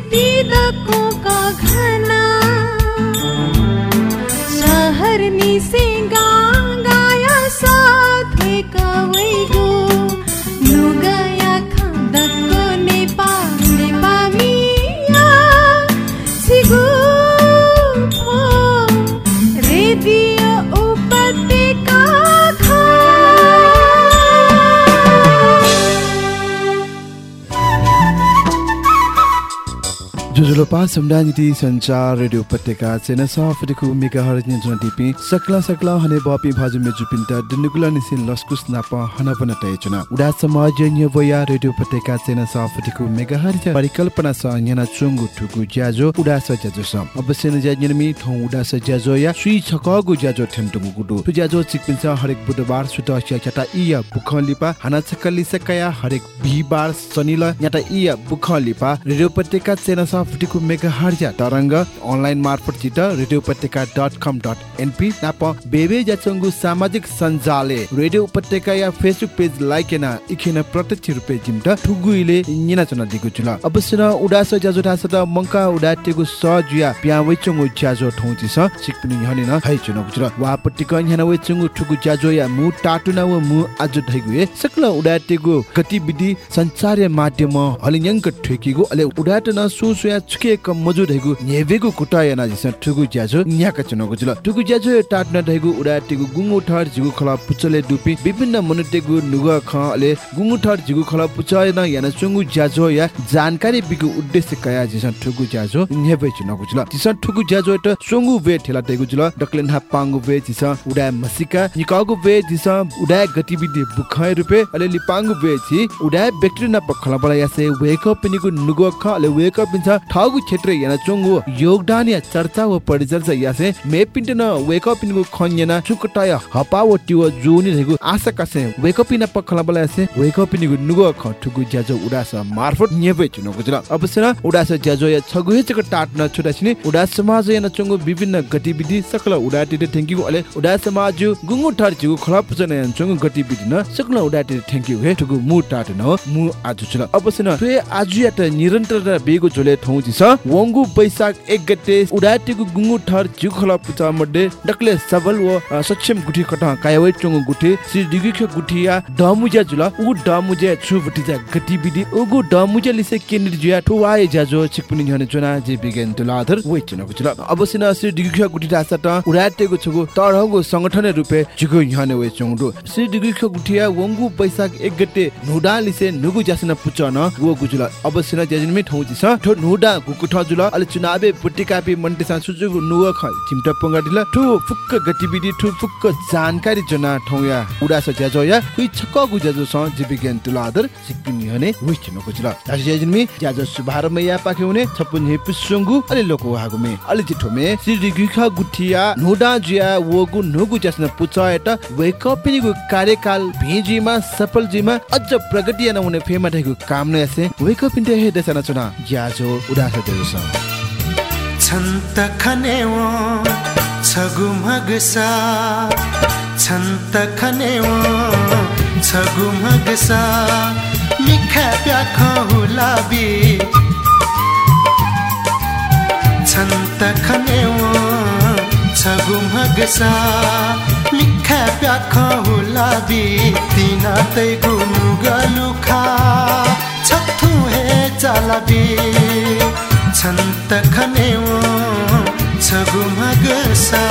संस्कृति जुजुलोपा समुदाय संचार रेडियो उपत्यका चेना सफटिको मेगा हर नियन्त्रण टिपी सकला सकला हने बपी भाजु मेजु पिन्टा दुनुगुला निसिन लस्कुस नाप हना पन तयचुना उडा समाज न्य बया रेडियो उपत्यका चेना सफटिको मेगा हर परिकल्पना स न्यना चुंगु ठुकु ज्याजो उडा स ज्याजो सम अवश्य न ज्याजो मी ठौ उडा स ज्याजो या सुई छकगु ज्याजो ठेन्टुगु गुडु तु ज्याजो चिकपिन्छ हरेक बुधबार सुत चटा इया बुखलिपा हना छकली सकया हरेक बिहिबार शनिल न्याटा इया बुखलिपा रेडियो उपत्यका चेना सफटिको मेगा हर्जा तरङ्ग अनलाइन मार्फत चित radio Upatyaka dot com dot NP नाप बेबे जाचङ्गु सामाजिक सञ्जाले रेडियो उपत्यका या फेसबुक पेज लाइक ना इखेन प्रत्यक्ष रुपे जिमट ठुगुइले निना चना दिगु जुल अवश्य न उडास जाजो थास त मंका उडाटेगु स जुया प्या वेचंगु ज्याजो ठौची स सिकपिनि हनि न हाइ चुन गुजुल वा पट्टिक न्याना वेचंगु ठुगु ज्याजो या मु टाटु न व मु आज धैगु सकल उडाटेगु गतिविधि सञ्चार माध्यम हलिन्यंक ठेकीगु अले उडाट न सुसुया छुके कम मजुद हेगु नेवेगु कुटा याना जिस ठुगु ज्याजो न्याका चुनको जुल ठुगु ज्याजो टाट न धैगु उडाटेगु गुंगु ठर जिगु खला पुचले डुपी विभिन्न मनुटेगु नुग ख अले गुंगु ठर जिगु खला पुचय न याना चुंगु ज्याजो या जानकारी बिगु उद्देश्य कया जिस ठुगु ज्याजो नेवे चुनको जुल जिस ठुगु ज्याजो त सोंगु वे ठेला टेगु जुल डक्लेन हा पांगु वे जिस उडा मसिका जिस उडा गतिविधि बुखाय रुपे अले लिपांगु वे छि उडा न ठगु क्षेत्र याना चोंगु योगदान या चर्चा व परिचर्चा यासे मे पिन्ट न वेक अप निगु खन्यना चुकटाय हपा व टिव जुनि रेगु आशा कासे वेक अप न पखला बला यासे वेक अप निगु नुगु ख ठुगु ज्याजो उडास मार्फत नेबे चुनो गुजरा अवश्य न उडास ज्याजो या छगु हेचक टाट न छुटा छिने उडा समाज याना चोंगु विभिन्न गतिविधि सकल उडा टिटे थ्यांक यू अले उडा समाज गुंगु ठर जिगु खलप जन याना चोंगु गतिविधि न सकल उडा टिटे थ्यांक यू हे ठुगु मु टाट न मु आज अवश्य न तुए आज या त निरन्तर बेगु झोले ठौ जिस वंगु बैशाख एक गते उडाटिगु गुंगु ठर जिगु खलप पुचा मध्ये डक्ले सबल व सक्षम गुठी कट कायवै चोंगु गुठी श्री दिगुख गुठिया डमुजा जुला उ डमुजा छु बुटिजा गतिविधि उगु डमुजा लिसे केन्द्र जुया ठुवाए जाजो छिकपुनि हने चुना जे बिगेन तुलाधर वे चुनको जुला। अवश्य न श्री दिगुख गुठी रासा त उडाटेगु छगु तरहगु संगठन रुपे जुगु हने वे चोंगु। श्री दिगुख गुठिया वंगु बैशाख एक गते नुडा लिसे नुगु जासन पुचन वो गुजुला अवश्य न जेजनमे ठौ जिस ठो नुडा गुकु ठ जुला अले चुनावे पुट्टी कापी मन्टे सा सुजुगु नुव ख चिमटा पंगा दिला ठु फुक्क गतिविधि ठु फुक्क जानकारी जना ठौया उडा स ज्याजो या कुइ छक गु ज्याजो स जीविज्ञान तुलादर सिक्किम हने विच न गुजुला ताजि जेजनमे ज्याजो सुभार मैया पाखे हुने छपुन हे पुसुंगु अले लोको हागुमे। अले जिठोमे श्री गिखा गुठिया नुडा जिया वगु नुगु जासन पुचाएट वेकअपिनिगु कार्यकाल भिजिमा सफल जिमा अझ प्रगति न हुने फेमा ठेगु काम न यासे वेकअपिन्टे हे देसना चुना। ज्याजो उडास देजो छन्त खनेव छगु मगसा छन्त छगु मगसा मिखा प्याख हुलाबी छन्त खनेव छगु मगसा मिखा प्याख हुलाबी तिना तै गुनु गलुखा छथु हे चालाबी। छन्त खनेव छगु मगसा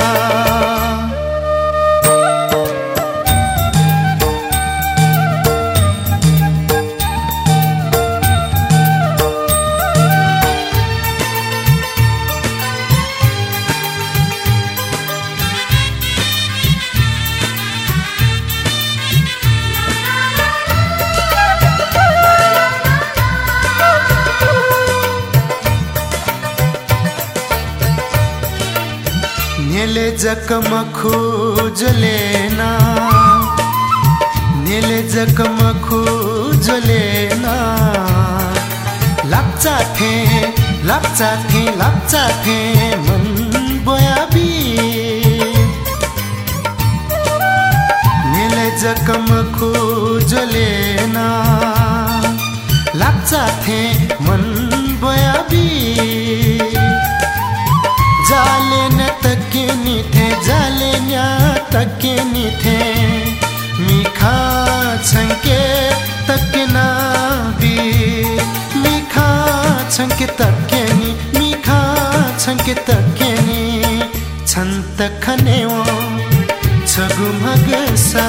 नेले जकम खोजलेना नेले जकम खोजलेना लाप्चा थे लाप्चा थे लाप्चा थे मन बयाबी नेले जकम खोजलेना लाप्चा थे मन बयाबी जाले न्या तके निथे मिखा छंके तके ना बी मिखा छंके तके नि। मिखा छंके तके नि। छन्त खनेओ छगु मगसा।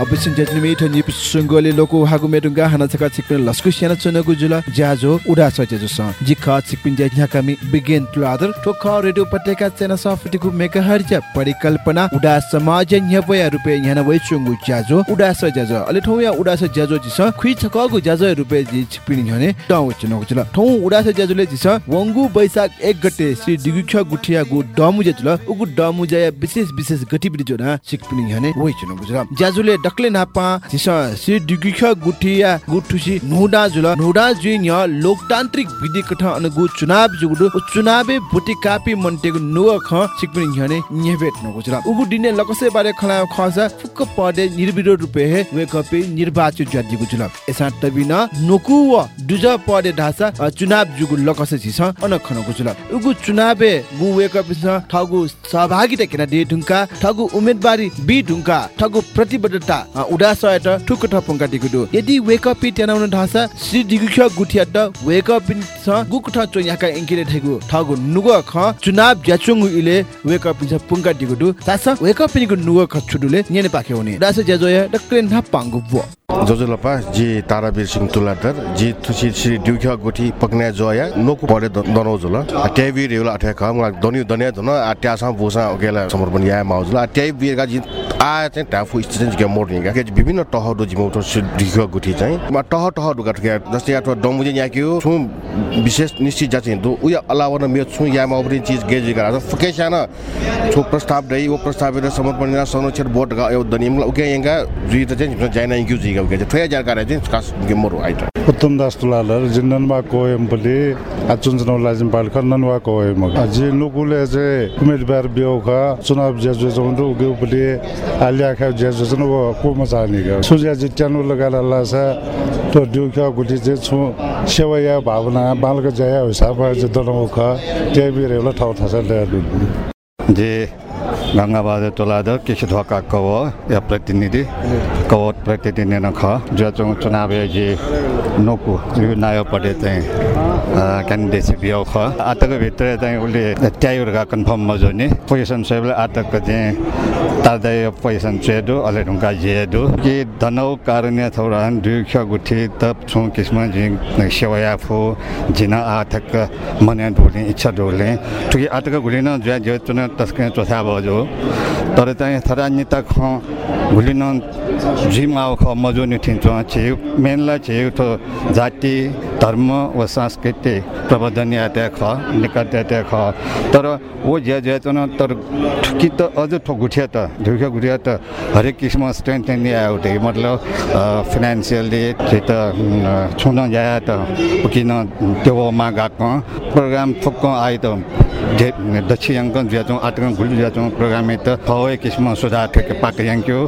अवश्य जजनी मिठ निप सुंगोले लोको हागु मेडुंगा हाना छका छिकपिन लस्कु सेना चनगु जुल ज्याजो उडा सचे जुस। जिखा छिकपिन ज्या कामी बिगिन ट्लादर ठोख रेडियो पटेका चेना सफटिकु मेगाहर्ज परिकल्पना। उडा समाज न्यपया रुपे न्याना वइ चुंगु ज्याजो। उडा स ज्याजो। अले ठौया उडा स ज्याजो जिस। खुइ छकगु ज्याजो रुपे जि छिकपिन न्यने। टाउ चनगु जुल। ठौ उडा स ज्याजोले जिस। वंगु बैशाख 1 गते श्री दिगुख गुठिया गु डमु जुल। उगु डमु जया विशेष विशेष गतिविधि जोना छिकपिन न्यने वइ चनगु जुल। ज्याजोले डक्ले नापा। जिस सि दिगुख गुठिया गुठुसी नुडा जुल नुडा जुइ न्य लोकतान्त्रिक विधि कथा अनुगु चुनाव जुगु चुनावे भोटी कापी मन्टेगु नुव ख छिकपिन न्यने न्यबेट नगु जुल। उगु दिने लकसे बारे खला खसा फुक्क पदे निर्विरोध रुपे हे वे कपि निर्वाचित ज्यादिगु जुल। एसा तबिन नोकु व दुज पदे ढासा चुनाव जुगु लकसे छिस अन खनगु जुल। उगु चुनावे गु वे कपि छ ठगु सहभागिता केना दे ढुंका ठगु उम्मेदवारी बि ढुंका ठगु प्रतिबद्धता उडा ठुक ठपंका दिगुदु यदि वेक अप तेनाउन ढासा श्री दिगुख गुठिया त वेक अप छ गुक ठ चो याका इंकिले ठगु ठगु नुगु ख चुनाव ज्याचुंगु इले वेक अप छ पुंका दिगुदु सास वेक अप निगु नुगु ख छुडुले नेने पाके हुने दास ज्याजोय डक्ले ना पांगु बो जोजोलपा जी तारावीर सिंह तुलाटर जी तुसी श्री ड्युख्या गुठी पक्ने जोया नोकु परे दनो जुल ट्याबी रेउला अठ्या खम दनि दने धन आट्या सा बुसा ओकेला समर्पण या माउजुल ट्याबी बिरगा जी आ चाहिँ टाफु स्टेसन के मोर्निङ के विभिन्न टह दो जिमो श्री ड्युख्या गुठी चाहिँ। म टह टह दुगा ठ्या जस्तै या डमुजे याक्यो छु विशेष निश्चित जा चाहिँ दो। उया अलावा न मे छु या माउबरी चीज गेज गरा फके साना छु प्रस्ताव दै वो प्रस्ताव समर्पण या संरक्षण बोर्ड गा यो दनिम उके यंगा जुइ त चाहिँ जाइन इंक्यु जिगा चाहिँ खास गेमरो आइट उत्तम दास तुलालर जिन्ननवा कोयम पले आचुन्चनौ लाजिम पाल खन्ननवा कोयम अझै नुकुले चाहिँ उम्मेदवार बेउका चुनाव ज्याजो जौंदो उगे पले आलिया खा ज्याजो जन वो को मचानी गा सुज्या जिट्यानु लगाला लासा तो गुटी चाहिँ छु सेवाया भावना बालक जया हिसाब चाहिँ ठाउँ थासा ल्याडु जे तोलादर केसी ढोका कव या प्रतिनिधि। कवत प्रतिनिधि न ख जो चुनाव चुनाव जे नोकु यो नायो पटे चाहिँ क्यान्डिडेट बियो ख। आतको भित्र चाहिँ उसले ट्यायुरका कन्फर्म मजोनी। पोजिसन सेबले आतको चाहिँ तादै पोजिसन चेदो अले ढुङ्गा जेदो। कि धनौ कारुण्य थौरान दुख गुठी तप छु किस्म जिङ सेवाया फो जिना आतक मने ढोले इच्छा ढोले ठुकी आतक घुलिन ज्या ज्यो चुन तस्के चोथा बजो। तर चाहिँ थरा निता ख घुलिन जिम आउ ख मजो नि ठिन्छ छे मेनला छे तो जाति धर्म व संस्कृति प्रबन्धन यात्या ख निकट यात्या ख तर वो ज्या ज्या चुन तर ठुकी त अझ ठो त ढुक्या गुठिया त हरेक किसिम स्ट्रेन्थ नि आयो ते मतलब फाइनेन्सियली चाहिँ त छुन जाया त किन त्यो मा गएको प्रोग्राम फुक्क आयो त दक्षिण अङ्क ज्याचौँ आटकन घुलि ज्याचौँ प्रोग्राम त हवे किसिम सुधार ठेके पाक याङ्क्यो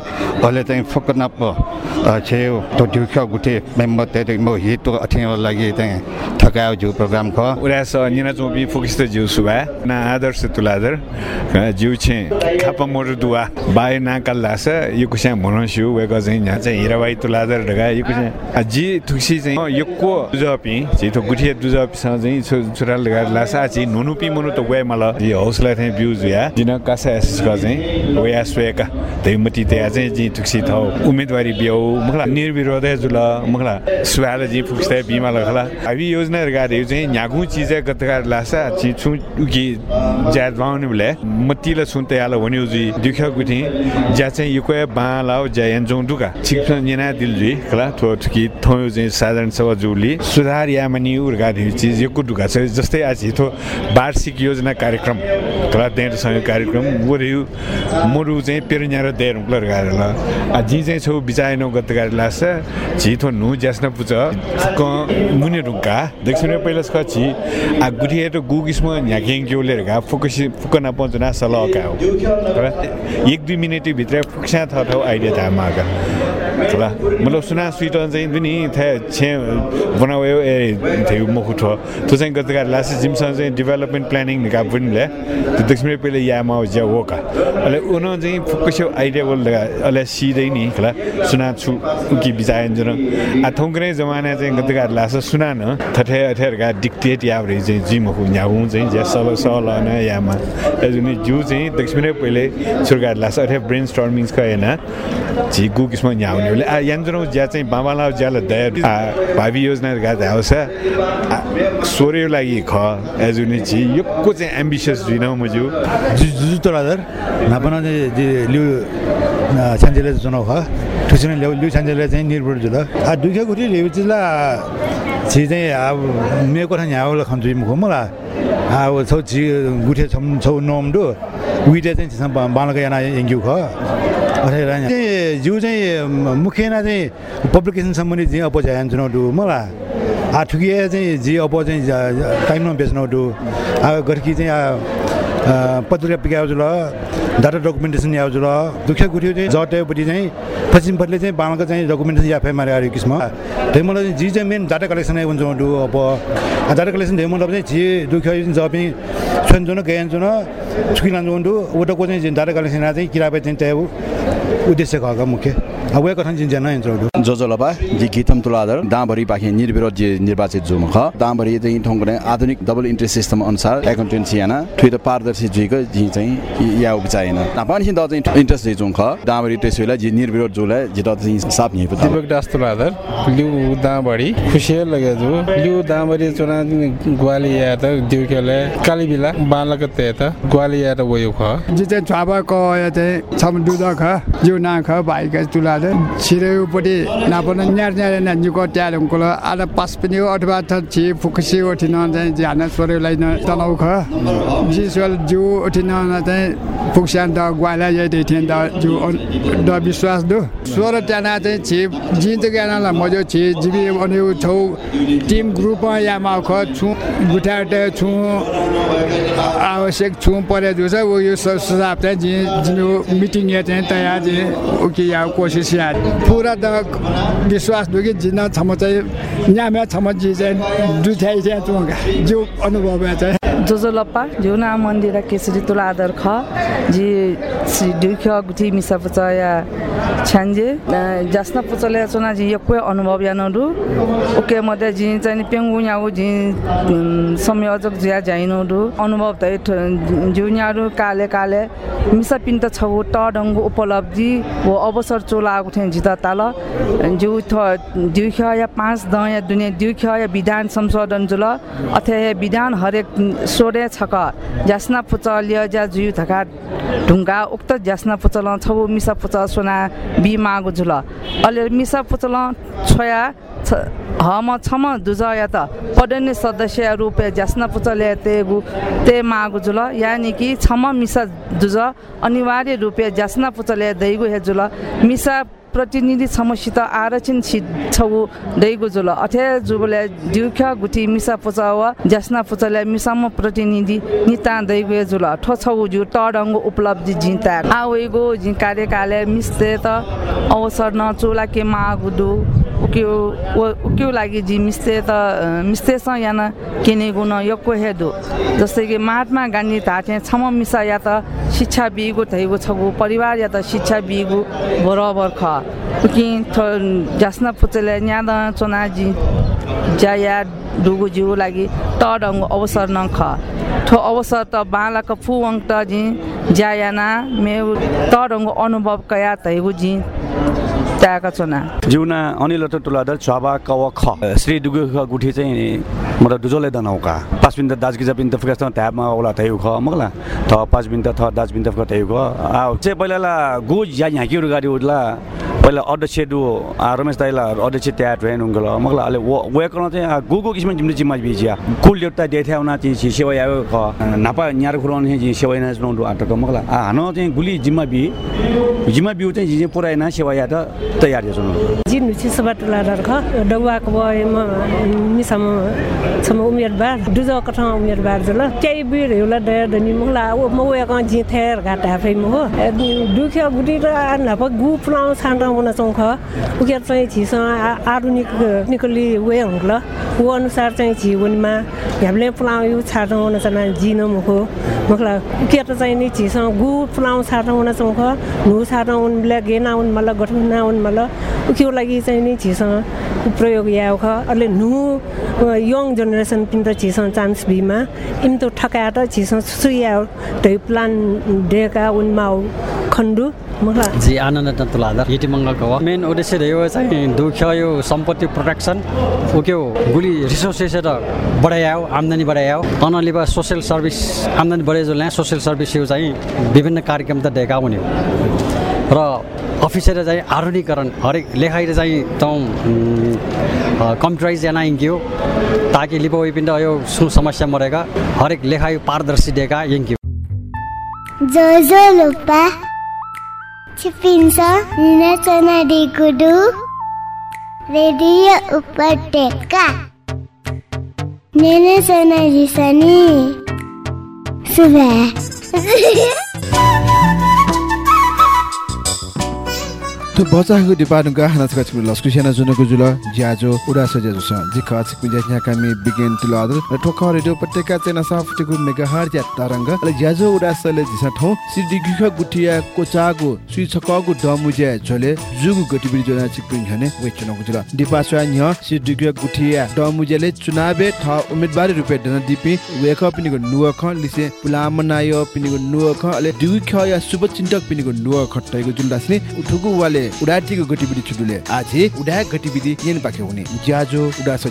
अहिले चाहिँ फुक्क नप छे तो ढुक्या गुठे मेम्बर ते म हितो अठियो लागि चाहिँ ठकायो जो प्रोग्राम ख। उरास निना चोपी फुकिस्त जिउ सुबा ना आदर्श तुलादर जिउ छे खापा मोर दुवा बाय ना कल्लास यो कुसा मनस्यु वेक चाहिँ यहाँ चाहिँ हिराबाई तुलादर ढगा यो कुसा जी थुक्सी चाहिँ यको दुजपी चाहिँ तो गुठिया दुजपीसँग चाहिँ छुरा लगा लासा चाहिँ नुनुपी मनु त वे मला यो हौसला थे बिउ जुया जिन कासा एसएस का चाहिँ वया स्वेका दैमती ते चाहिँ जी तुक्सी थौ उम्मेदवारी बिउ मखला निर्विरोध जुल मखला सुवाल जी फुक्स्ते बिमा लखला अभी योजना गाडी चाहिँ न्यागु चिज गतकार लासा छि छु कि ज्याद भाउने बले मतिला सुनते आला भन्यो जी दुख्या गुठी ज्या चाहिँ यो कोया बालाउ ज्या एन्जों दुका छिक निना दिल जी कला थो कि थौ चाहिँ साधारण सभा जुली सुधार यामनी उर्गाधी चिज यो कुटुका छ जस्तै आज हिथो वार्षिक योजना कार्यक्रम कला देरसँग कार्यक्रम वरु मुरु चाहिँ पेरुन्या र देर उक्लर गारेल आ जी चाहिँ छौ बिचाएनो गत गारे लास झिथो नु ज्यास्न पुच क मुने रुका दक्षिण पहिला छ छि। आ गुठी त गुगिस्म न्याकेङ क्योलेर गा फोकस फुकना पञ्चना सला का हो। एक दुई मिनट भित्र फुक्सा थ थ आइडिया था मागा। ल मतलब सुना स्विट चाहिँ पनि थे छे बनायो ए थियो मखु ठो त्यो चाहिँ गत गार लास्ट जिमसँग चाहिँ डेभलपमेन्ट प्लानिङ निका पनि ले त्यो दक्षिण पहिले यामा ज्या हो का अहिले उन चाहिँ फुक्कस्यो आइडिया बोल अहिले सिधै नि खला सुना छु कि बिचायन जुन आ थौक्रे जमाना चाहिँ गत गार लास्ट सुना न थठे अठेरका डिक्टेट यावरे चाहिँ जिमखु न्याउ चाहिँ ज्या सल सल यामा जुन जु चाहिँ दक्षिण पहिले सुरगार लास्ट अठे ब्रेन स्टर्मिङ्स का हैन झि गु किस्म न्याउने आ यन्त्रौ ज्या चाहिँ बाबाला ज्याला दया भावी योजना गा आउँछ सोर्यो लागि ख एजुने छि यो को चाहिँ एम्बिसियस जुइन मजु जुजु तोलादर नापना लिउ छान्जेले चुनाव ख ठुसिन ल्याउ लिउ छान्जेले चाहिँ निर्भर जुल आ दुखे लिउ जिल्ला छि चाहिँ अब मे कोठा न्याउ खन्छु मुख मलाई अब छौ छि गुठे छौ नोम दु उइटे चाहिँ बालका याना एङ्ग्यु ख अरे जिउ चाहिँ मुख्यना चाहिँ पब्लिकेसन सम्बन्धी चाहिँ अपोज आयो चुनाउ मलाई आ ठुकिए चाहिँ जी अपोज चाहिँ टाइममा बेच्नु डु आ गर्की चाहिँ पत्रिका पिकाउ जुल डाटा डकुमेन्टेसन याउ जुल दुख्या गुठ्यो चाहिँ जटेपट्टि चाहिँ पश्चिमपट्टिले चाहिँ बालको चाहिँ डकुमेन्टेसन याफे मारे आयो किसिम। त्यही मलाई चाहिँ जी चाहिँ मेन डाटा कलेक्सन आयो हुन्छ डु अब डाटा कलेक्सन धेरै मतलब चाहिँ जी दुख्यो जब स्वयं जुन गएन जुन छुकिलान्छ उन्डु उटको चाहिँ डाटा कलेक्सन चाहिँ किराबे चाहिँ त्यहाँ उद्देश्य खका मुख्य। अब वे कथन जिन्जना हुन्छ जोजोलपा जी गीतम तुलादर दामभरि पाखे निर्विरोध जे निर्वाचित जुम ख दामभरि चाहिँ ठोङ्गने आधुनिक डबल इन्ट्रेस्ट सिस्टम अनुसार एकाउन्टेन्सी याना ठुइद पारदर्शी जुइको जी चाहिँ या उचाएन नापानि द चाहिँ इन्ट्रेस्ट जे जुम ख दामभरि त्यसैला जी निर्विरोध जुले जित चाहिँ साप नि दीपक दास तुलादर लिउ दामभरि खुसी लगे जु लिउ दामभरि चुना ग्वाली या त दिउकेले काली बिला बालक ते त ग्वाली या त वयो ख जी चाहिँ छाबा क या चाहिँ छम दुध ख जिउ ना ख का छिरेपट्टि नापन न्यार न्यार न्यान्जुको ट्यार हुन्कुल आधा पास पनि हो अथवा छि फुकसी उठिन चाहिँ झ्यान सोरेलाई न तनाउ ख जी सोल जिउ उठिन चाहिँ फुक्स्यान त ग्वाला यही थिएन त जिउ द विश्वास दु सोह्र ट्याना चाहिँ छि जी त ज्ञानलाई मजो छि जिबी अनि छौ टिम ग्रुप यामा ख छु गुठाटे छु आवश्यक छु परे जो छ यो सुझाव चाहिँ जिउ मिटिङ चाहिँ तयार जी ओके या कोसिस या पुरा त विश्वास दुखी जिन छम चाहिँ न्याम्या छम जी चाहिँ दुथ्याइ चाहिँ चुङ्गा जिउ अनुभव चाहिँ जोजो लप्पा झिउना मन्दिर केसरी तुला आदर ख जी श्री दुख गुठी मिसा पुचया छ्यान्जे जास्ना पुचले चुना जी यक्वे अनुभव या नडु ओके मध्ये जी चाहिँ पेङ्गु याउ जी संयोजक ज्या जाइनडु अनुभव त जिउन्याहरू काले काले मिसा पिन्ट छौ ट डङ्गु उपलब्धि वो अवसर चोला उठे जिता ताल। जिउ थ या पाँच द या दुनियाँ या विधान संशोधन जुल अथे विधान हरेक सोरे छक। ज्यास्ना पुच लिय ज्या जुयु थका ढुङ्गा उक्त ज्यास्ना पुचल छौ मिसा पुच सोना बि मागु झुल। अहिले मिसा पुचल छोया हम छम दुज या त पडने सदस्य रूपे ज्यास्ना पुचले तेगु ते मागु जुल। यानि कि छम मिसा दुज। अनिवार्य रूपे ज्यास्ना पुचले दैगु हे जुल। मिसा प्रतिनिधि समसित आरक्षण छौ दैगु जुल। अथे जुबले दुख गुठी मिसा पुचाव ज्यास्ना पुचले मिसाम प्रतिनिधि निता दैगु जुल। ठो छौ जु टडङ्गु उपलब्धि जिता आवेगो जि कार्यकालय मिस्ते त अवसर न चोला के मागुदु उक्यो उक्यो लागि जी मिस्ते त मिस्तेसँग याना किनेगु न यक्को हेदु जस्तै कि महात्मा गान्धी थाटे छम मिसा या त शिक्षा बिगु थैगु छगु परिवार या त शिक्षा बिगु बराबर ख। उकि जास्ना पुचले न्याद चोनाजी ज्या या डुगु जिउ लागि टडङ्गु अवसर न ख। ठो अवसर त बालाको फुवङ त जी ज्यायाना मेउ तरङ्ग अनुभव कया तैगु जी। त्याका चुना जिउना अनिल तुलादर छाबा कव ख। श्री दुगु ख गुठी चाहिँ मतलब दुजोले दनौका पाँच बिन्द दाजगी जपिन त फुकास ट्याबमा ओला थैउ ख मगला। थ पाँच बिन्द थ दाज बिन्द फुका थैउ ख। चाहिँ पहिला गु या यहाँ कि गाडी उडला पहिला अध्यक्ष दु आ रमेश दाइला अध्यक्ष त्या ट्रेन उङ्गल मगला अले वे कन चाहिँ आ गु गु किसिम जिम्मे जिम्मा बिजिया कुल देउता देथे उना चाहिँ सेवा आयो नापा न्यार खुरन चाहिँ सेवा ना जुन आटक मगला आ हानो चाहिँ गुली जिम्मा बि जिम्मा बिउ चाहिँ जिजे पुरा सेवा या त तयार छ जिन नुछि सबाट लाडर ख डौवाको भएमा मिसम सम उमेर बार दुजो कथा उमेर बार जल त्यही बिर हेउला दया दनि मगला ओ मवे क जि थेर घाटा फै म हो दुख्या गुटी र नाप गु प्लाउ छान्ड मन चौख उके चाहिँ छिस आधुनिक निकली वे हंगला वो अनुसार चाहिँ छि वनमा हामीले प्लाउ यु छाड्न मन जना जिन मुखो उके त चाहिँ नि छिस गु प्लाउ छाड्न मन चौख नु छाड्न उन गेना उन मला गठन उन मला उके लागि चाहिँ नि छिस प्रयोग याउ ख अले नु यङ जेनेरेसन पिन त छिस चान्स बिमा इम त ठकाया त छिस सुया तै प्लान डेका उन माउ खण्डु जी आनन्द तुलाधर हिटी मङ्गलको हो। मेन उद्देश्य रह्यो चाहिँ दुख्यो यो सम्पत्ति प्रोटेक्सन उक्यो गुली रिसोर्सेस बढायो आम्दानी बढायो तनलिबा सोसियल सर्भिस आम्दानी बढायो जो सोसियल सर्भिस यो चाहिँ विभिन्न कार्यक्रम त देखा हुने र अफिसर चाहिँ आधुनिकरण हरेक लेखाइ चाहिँ त कम्प्युटराइज याना इङ्क्यो ताकि लिपो पिण्ड यो सु समस्या मरेका हरेक लेखाइ पारदर्शी डेका इङ्क्यो जो जो लुपा छिपिन्छ निनाचना डिगुडु रेडियो उपत्यका। निनाचना रिसनी सुबह तो बचाको डिपार्टमेन्टका हाना छका छिकु लस्कु सेना जुनको जुल ज्याजो उडा सज्याजो छ जिखा छिकु ज्या कामी बिगेन तुल अदर र ठोक रेडियो पत्रिका चेना साफ्टिकु मेगाहर ज्या तरंग ल ज्याजो उडा सले जिसा ठौ गिख गुटिया कोचागो सुइ छकगु डमु ज्या झोले जुगु गतिविधि जोना छिकु झने वेचनको जुल डिपासवा न्य सिद्धि गिख गुटिया डमु ज्याले चुनावे ठ उम्मेदवारी रुपे दन दिपि वेख पिनिको नुव ख लिसे पुलामनायो पिनिको नुव ख अले दुइ ख या शुभ चिन्तक पिनिको नुव खट्टैको जुल दासने उठुगु वाले उडाटीको गतिविधि छुडुले आज उडा गतिविधि येन पाखे हुने। ज्याजो उडा छ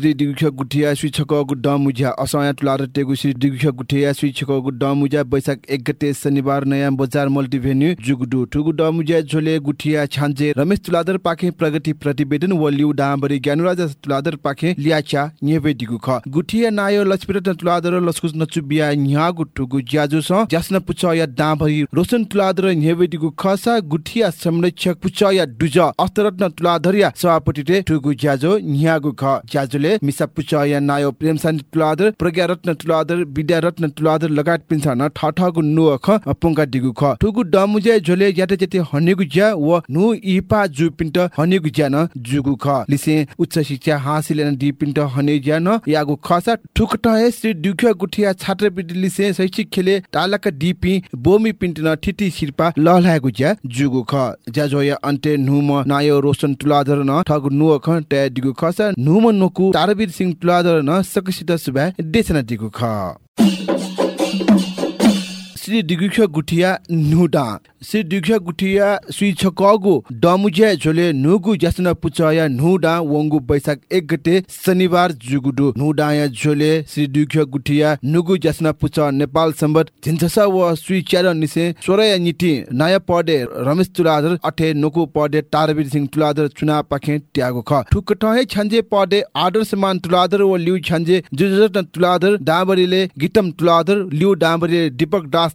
दिगुख गुठिया श्री छक गुड्ड मुजा असया तुलार टेगु श्री दिगुख गुठिया श्री छक गुड्ड मुजा बैशाख एक गते शनिबार नयाँ बजार मल्टी भेन्यू जुगुडु ठुगुड मुजा झोले गुठिया छान्जे रमेश तुलादर पाखे प्रगति प्रतिवेदन वलिउ डाँबरी ज्ञानराज तुलादर पाखे लियाचा नेबे दिगु ख गुठिया नायो लक्ष्मीरत्न तुलादर लस्कुस नचुबिया न्यागु ठुगु ज्याजु स जास्न पुच या डाँबरी रोशन तुलादर नेबे दिगु खसा गुठिया संरक्षक पुच या दुज अस्तरत्न तुलादरिया सभापति ठुगु ज्याजो न्यागु ख ज्याजुले मिसा पुचया नायो प्रेम शान्ति तुलादर प्रज्ञा रत्न तुलादर विद्या रत्न तुलादर लगायत पिन्सा न ठठगु नु ख पंगा दिगु ख ठुगु डमुजे झोले याते जते हनेगु ज्या व नु इपा जु पिन्ट हनेगु ज्या न जुगु ख लिसे उच्च शिक्षा हासिल न दि पिन्ट हने ज्या न यागु खसा ठुकट हे श्री दुख्या गुठिया छात्र पिट लिसे शैक्षिक खेले तालक डिपि बोमी पिन्ट न ठिटी शिरपा लहलागु ज्या जुगु ख ज्या जोया अन्ते नुम नायो रोशन तुलादर न ठगु नु ख टे दिगु खसा नुम नोकु तारवीर सिंह तुलादर न सकसित सुबा देशना दिगु ख। श्री दिगुख गुठिया नुडा। श्री दिगुख गुठिया श्री छकगु डमुजे झोले नुगु जसन पुचया नुडा वंगु बैशाख एक गते शनिबार जुगुडु। नुडाया झोले श्री दिगुख गुठिया नुगु जसन पुच नेपाल सम्बत झिन्छसा व श्री च्यार निसे सोरया निति नयाँ पदे रमेश तुलादर अठे नुकु पदे तारवीर सिंह तुलादर चुनाव पाखे त्यागो ख। ठुक टहे छन्जे पदे आदर्शमान तुलादर व लिउ छन्जे जुजरत तुलादर डाबरीले गीतम तुलादर लिउ डाबरीले दीपक दास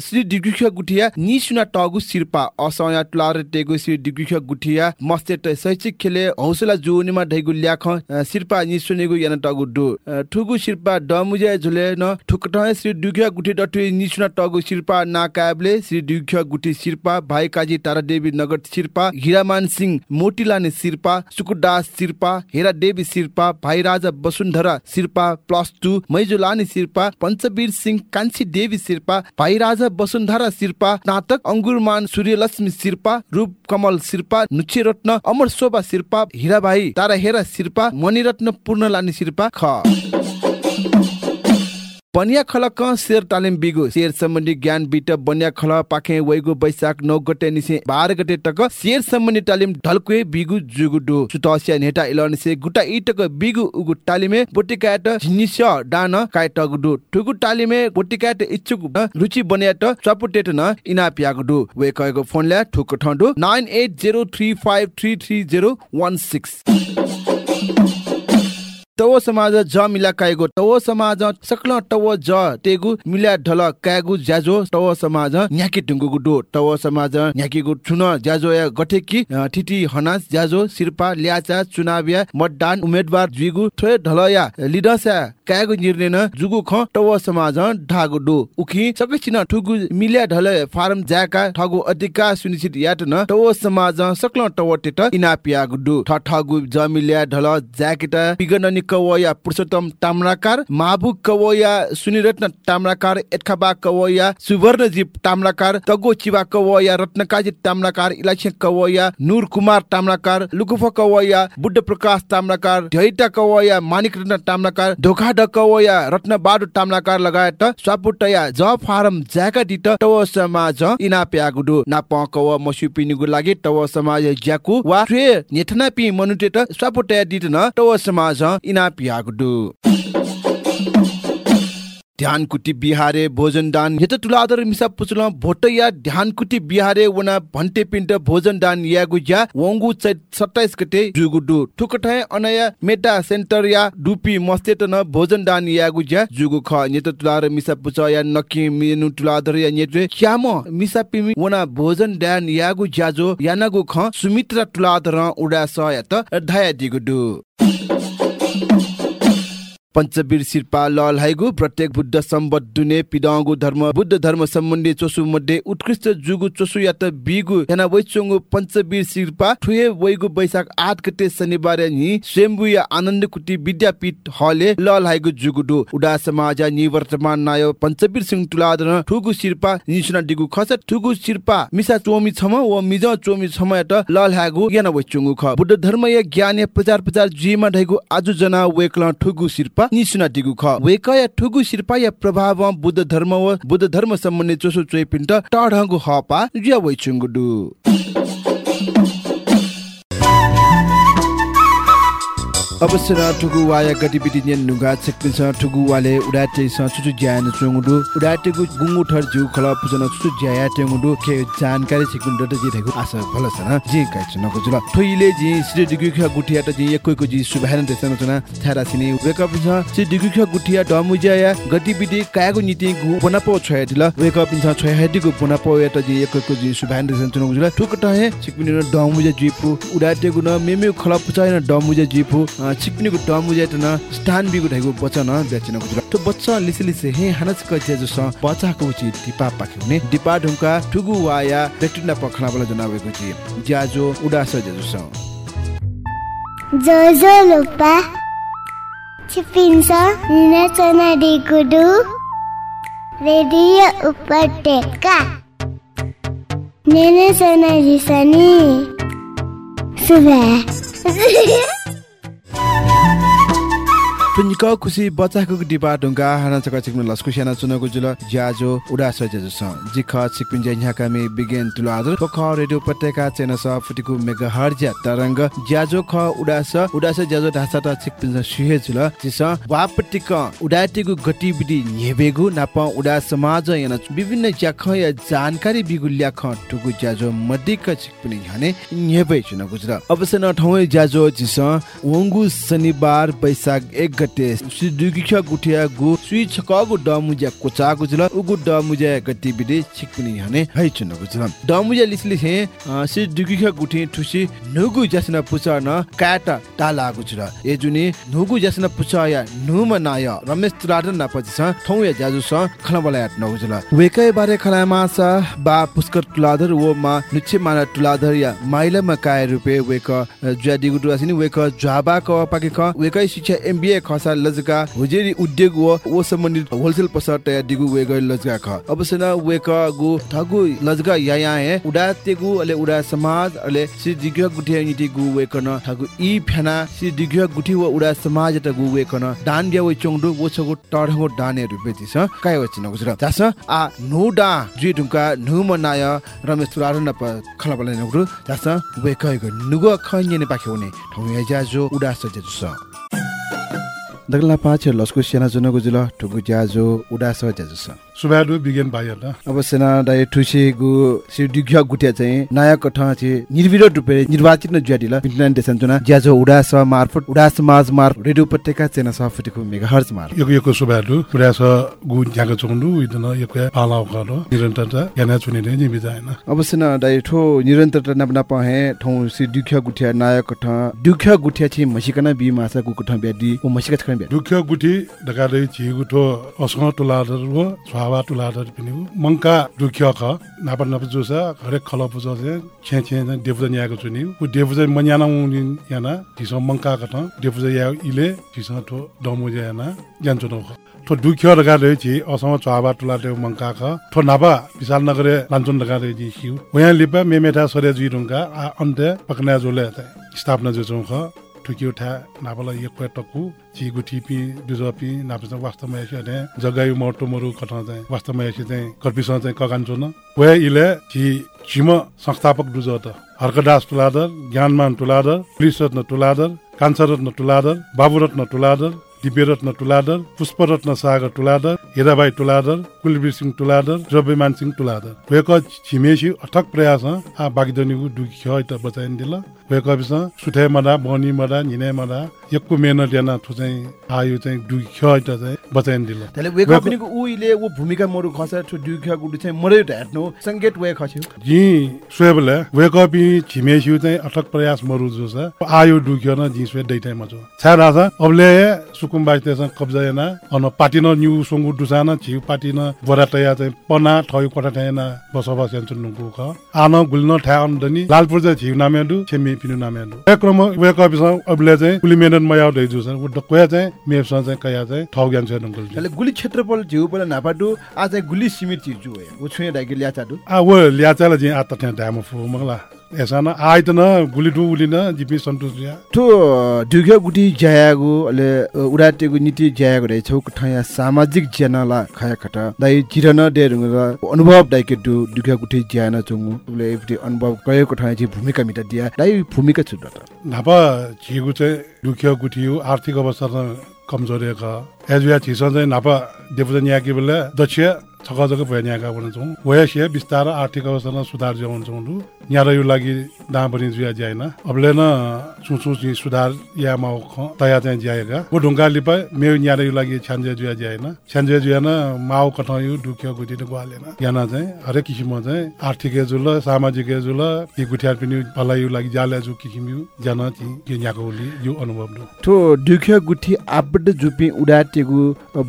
श्री डिग्रिख गुठिया निसुना टगु सिरपा असया टुलार टेगु श्री डिग्रिख गुठिया मस्ते त शैक्षिक खेले हौसला जुनिमा ढैगु ल्याख सिरपा निसुनेगु याना टगु डु। ठुगु सिरपा डमुजे झुले न ठुकट श्री डिग्रिख गुठी डटु निसुना टगु सिरपा नाकाबले श्री डिग्रिख गुठी सिरपा भाइ काजी तारा देवी नगर सिरपा हिरामान सिंह मोटिलाने सिरपा सुकुदास सिरपा हेरा देवी सिरपा भाइ राजा वसुन्धरा सिरपा प्लस टू मैजुलानी सिरपा पञ्चवीर सिंह कान्छी देवी सिरपा भाइ राजा वसुन्धरा सिरपा स्नातक अङ्गुरमान सूर्यलक्ष्मी सिरपा रूप कमल सिरपा नुची रत्न अमर शोभा सिरपा हिराभाइ तारा हेरा सिरपा मणिरत्न पूर्णलानी सिरपा ख बनिया खलक शेर तालिम बिगु शेर सम्बन्धी ज्ञान बिट बनिया खल पाखे वैगु बैशाख नौ गते निसे बाह्र गते तक शेर सम्बन्धी तालिम ढल्कुए बिगु जुगु डु सुतसिया नेटा इलनिसे गुटा इटक बिगु उगु तालिमे बोटिकाट झिनिस डान काय टगु डु ठुगु तालिमे बोटिकाट इच्छुक रुचि बनियाट चपुटेट न इना पियागु डु वे कयगु फोन ल्या ठुक ठण्डु 9803533016 तव समाज ज मिला कायगो तव समाज सक्ल तव ज तेगु मिला ढल कायगु ज्याजो तव समाज न्याकी टुङ्गु डो तव समाज न्याकी गु छुन ज्याजो या गठेकी ठिटी हनास ज्याजो सिरपा ल्याचा चुनाविया मतदान उम्मेदवार जुगु थ्वे ढलया लिडरसा कायगु निर्णय न जुगु ख तव समाज ढागु डो। उखि सबै छिन ठुगु मिल्या ढल फारम ज्याका ठगु अधिकार सुनिश्चित यात न तव समाज सक्ल तव टेट इना पियागु डु। ठ ठगु ज मिल्या ढल ज्याकेटा पिगननि कवया पुरुषोत्तम ताम्राकार महाबु कवया सुनिरत्न ताम्राकार एटखाबा कवया सुवर्णजीव ताम्राकार तगो चिवा कवया रत्नकाजी ताम्राकार इलाक्षे कवया नूर कुमार ताम्राकार लुकुफ कवया बुद्ध प्रकाश ताम्राकार ढैटा कवया मानिक रत्न ताम्राकार ढ कवया रत्न बाडु ताम्राकार लगायत स्वापुटया ज फारम ज्याका दित तव समाज इना प्यागुडु ना प कव मसु पिनिगु लागि तव समाज ज्याकु वा ट्रे नेथना पि मनुटेट स्वापुटया दित न तव समाज इना प्यागुडु ध्यान कुटी बिहारे भोजन दान यत तुलादर मिसा पुचल भोटया ध्यान कुटी बिहारे वना भन्टे पिण्ड भोजन दान यागु या वंगु चैत 27 गते जुगुडु ठुकठाय अनया मेटा सेन्टर या डुपी मस्तेत न भोजन दान यागु या जुगु ख यत तुलादर मिसा पुच या नकी मेनु तुलादर या नेत्रे क्याम मिसा पिमी वना भोजन दान यागु ज्याजो यानागु ख सुमित्रा तुलादर उडा स यात धाया दिगुडु पञ्चवीर शिर्पा लल हाइगु प्रत्येक बुद्ध सम्बत दुने पिडाङ्गु धर्म बुद्ध धर्म सम्बन्धी चोसु मध्ये उत्कृष्ट जुगु चोसु यात बिगु याना वैचुङ्गु पञ्चवीर शिर्पा ठुए वैगु वैशाख आठ गते शनिबार नि स्वयम्बु या आनन्द कुटी विद्यापीठ हले लल हाइगु जुगुडु उडा समाज नि वर्तमान नायो पञ्चवीर सिंह तुलादन ठुगु शिर्पा निसुना दिगु खस ठुगु शिर्पा मिसा चोमी छम व मिज चोमी छम यात लल हाइगु याना वैचुङ्गु ख। बुद्ध धर्म या ज्ञान या प्रचार प्रचार जीमा ढैगु आजु जना वेक्ल ठुगु शिर्पा। निसुना दिगु ख वेकया ठुगु शिर्पा या प्रभाव बुद्ध धर्म व बुद्ध धर्म सम्बन्धी चोसो चोइ पिन्ट टढंगु हपा ज्या वैचुङ्गु डु। अवश्य न ठुगु वाया गतिविधि ने नुगा छेक्पिन्छ ठुगु वाले उडाटे चुचु ज्यान चुङुडु उडाटेगु गुंगु ठर जु खल पुजन चुचु ज्याया टेङुडु के जानकारी छेक्पिन डट जे धेगु आशा भल छ न जे काइ छ नको जुल थोइले जी श्री डिगु ख गुठिया त जे एकैको जी सुभान देसन चना। थारा सिने वेकअप छ श्री डिगु ख गुठिया डमुज्या गतिविधि कायगु नीति गु बनापो छय दिल वेकअप छ छय हेदिगु बनापो त जे एकैको जी सुभान देसन चना जुल ठुक टहे छेक्पिन डमुज्या जिपु। उडाटेगु न मेमे खल पुचाइन डमुज्या जिपु। छिप्नेको डमुज्या त न स्थान बिगु ढैगु बचन बेचिन गुजुल तो बच्चा लिसे लिसे हे हानच क जे जस बच्चाको उचि दिपा पाख्ने दिपा ढुङ्का ठुगु वाया व्यक्तिना पखना बला जनावेको छि ज्याजो उडास जे जस जोजो लोपा छिपिन्छ निनाचना डिगुडु रेडियो उपत्यका निनाचना रिसनी सुबह। टुनिक खुसी बच्चाको डिपा ढुङ्गा हाना चका छिक्नु लस्कु स्याना चुनको जुल ज्याजो उडास जे जस जिख छिक्पिन जे न्याका मे बिगेन तुला आदर ख रेडियो पत्रिका चेन स फुटिकु मेगा हर्ज तरंग ज्याजो ख उडास उडास ज्याजो ढासा त छिक्पिन सुहे जुल जिस वापटिक उडाटिगु गतिविधि नेबेगु नाप उडा समाज याना विभिन्न ज्याख या जानकारी बिगु ल्याख टुगु ज्याजो मदिक छिक्पिन हने नेबे चुन गुजर अवश्य न ठौँ ज्याजो जिस वंगु शनिबार वैशाख एक गते गते सि दुगिख्या गुठिया गु सुइ छकगु डमुज्या कोचा गुजुल उगु डमुज्या गतिविधि छिकपुनि हने है चुन गुजुल डमुज्या लिसले हे अ, सि दुगिख्या गुठि ठुसी नुगु जसना पुचा न काटा ताला गुजुल ए जुनि नुगु जसना पुचा या नुम नाय रमेश तुरादन ना पछि छ थौ या जाजु स खलबला यात नगुजुल वेकै बारे खलामा सा बा पुष्कर तुलाधर वो मा नुचे माना तुलाधर या माइला मा काय रुपे वेक ज्या दिगु दुआसिनी वेक जाबा क पाके ख वेकै शिक्षा एमबीए खसा लजका हुजेरी उद्योग वो वो सम्बन्धित होलसेल पसर तया दिगु वेग लजका ख। अब सेना वेक गु ठगु लजका या या हे उडा तेगु अले उडा समाज अले सि दिग्य गुठे नीति गु वेकन ठगु ई फेना सि दिग्य गुठी व उडा समाज त गु वेकन दान ब्या वे चोंगडु वो छगु टढगु दाने रुपे दिस। काय वचिन गुजरा? जास आ नुडा जि ढुंका नुम नाय रमेश तुरार न प खला बले नगु जास वेकै गु नुगु खन्ये ने पाखे हुने ठौ या जाजो उडा सजेजुस दगला पाछ लस्कु सेना जुनको जुल ठुगु ज्याजो उडा स ज्याजुस सुबाडु बिगेन बायला अब सेना दाइ ठुसेगु सिडिग्या गुट्या चाहिँ नयाँ कठा चाहिँ निर्विरोध रूपले निर्वाचित न ज्यादिला पिन्टन देशन चुना। ज्याजो उडास मार्फत उडा समाज मार्फत रेडियो उपत्यका चेना सफटिको मेगाहर्ज मार्फत यको यको सुबाडु पुरास गु ज्याको चोंडु इदन यको पालाउ गरो निरन्तरता याना चुनिने नि बिजायन अब सेना दाइ ठो निरन्तरता नपना पहे ठौ सिडिग्या गुट्या नयाँ कठा दुख्या गुट्या चाहिँ मसिकना बि मासा गु कठा ब्यादि ओ मसिका छकन ब्यादि दुख्य गुठी ढकादै छिगुठो असङ तुलादर व छावा तुलादर पनि मंका दुख्य ख नापा नाप जोसा हरेक खल पुजो छे छे देवज न्याको चुनि उ देवज मन्याना उनि याना तिस मंका कथ देवज या इले तिस ठो डमु याना ज्ञान चुनो ख। ठो दुख्य ढकादै छि असङ छावा तुलादर मंका ख। ठो नापा विशाल नगरे लान्छन ढकादै जि हिउ वया लिपा मेमेटा सरे जुइ ढुङ्गा आ अन्ते पकना जोले स्थापना जो चौख ठुकियो ठा नापला एक टक्कु चिगु टिपी दुजपी नापस वास्तवमा यसो अने जगायु मर्टो मरु कथा चाहिँ वास्तवमा यसो चाहिँ कर्पिसँग चाहिँ कगान चोन वे इले छि छिम संस्थापक दुज त हर्कदास तुलादर ज्ञानमान तुलादर पुलिसरत्न तुलादर कान्छरत्न तुलादर बाबुरत्न तुलादर दिव्यरत्न तुलादर पुष्परत्न सागर तुलादर हिराबाई तुलादर कुलवीर सिंह तुलादर द्रव्यमान सिंह तुलादर वेक छिमेसी अथक प्रयास आ बागदनीगु दुखी त बचाइन दिल। वेक बिस सुथे मदा बनी मदा निने मदा यक्कु मेहनत याना थु चाहिँ आयु चाहिँ दुखी त चाहिँ बचाइन दिल। तले वेक अप उइले वो भूमिका मरु खसा ठु दुख्या गुडु चाहिँ मरे ढ्याट्नु संकेत वे खस्यो। जी स्वेबले वेक अप छिमेसी चाहिँ अथक प्रयास मरु जो छ आयु दुख्यो न जी स्वे दैटाइ मजो छा राजा अबले सुकुम बाइतेसन कब्जा याना अन पाटिन न्यु सोंगु दुसाना छिउ पाटिन बोरा तया चाहिँ पना ठयु कोठा ठयाना बसोबास यान्चु नुगु ख आन गुल्न ठा अन्दनी लालपुर चाहिँ छिउ नामेदु छेमी पिनु नामेदु ए क्रम वे कपिस अबले चाहिँ कुली मेनन मया दै जुस उड कोया चाहिँ मेपस चाहिँ कया चाहिँ ठौ ज्ञान छ नुगु तले गुली क्षेत्रफल जिउ पले नापाडु आज गुली सीमित चिज जुए उ छुए दाइके ल्याचाडु आ वो ल्याचाला चाहिँ आत त्यहाँ ड्याम फु मगला एसा न आइ त न गुली डु उली न जिपी सन्तोष या ठो दुख्या गुटी ज्यागु अले उडाटेगु नीति ज्यागु रे छौ कठया सामाजिक ज्यानला खाया खटा दाइ जिरन डेरुङ अनुभव दाइके दु दुख्या गुटी ज्यान चंगु उले एफटी अनुभव कयो कठया चाहिँ भूमिका मिटा दिया दाइ भूमिका छु दत नापा छिगु चाहिँ दुख्या गुटी आर्थिक अवस्था कमजोरी ख एजुया छिस चाहिँ नापा देवजन याकी बेला दक्ष छक जग भयो यहाँका भन्छौँ वयसिया बिस्तार आर्थिक अवस्थामा सुधार ज्याउँछौँ लु यहाँ यो लागि दाँबरी जुया ज्याएन। अबले न सुसु चाहिँ सुधार या माउ तया चाहिँ ज्याएका वो ढुङ्गा लिपा मेरो यहाँ यो लागि छ्यान्जे जुया ज्याएन। छ्यान्जे जुया न माउ कठ यो दुख्यो गुटी ग्वालेन। यहाँ चाहिँ हरेक किसिममा चाहिँ आर्थिक जुल सामाजिक जुल यी गुठियार पनि भला यो लागि ज्याले जु किसिम यो ज्यान चाहिँ यहाँको उली यो अनुभव दु ठो दुख्या गुठी आबड जुपी उडाटेगु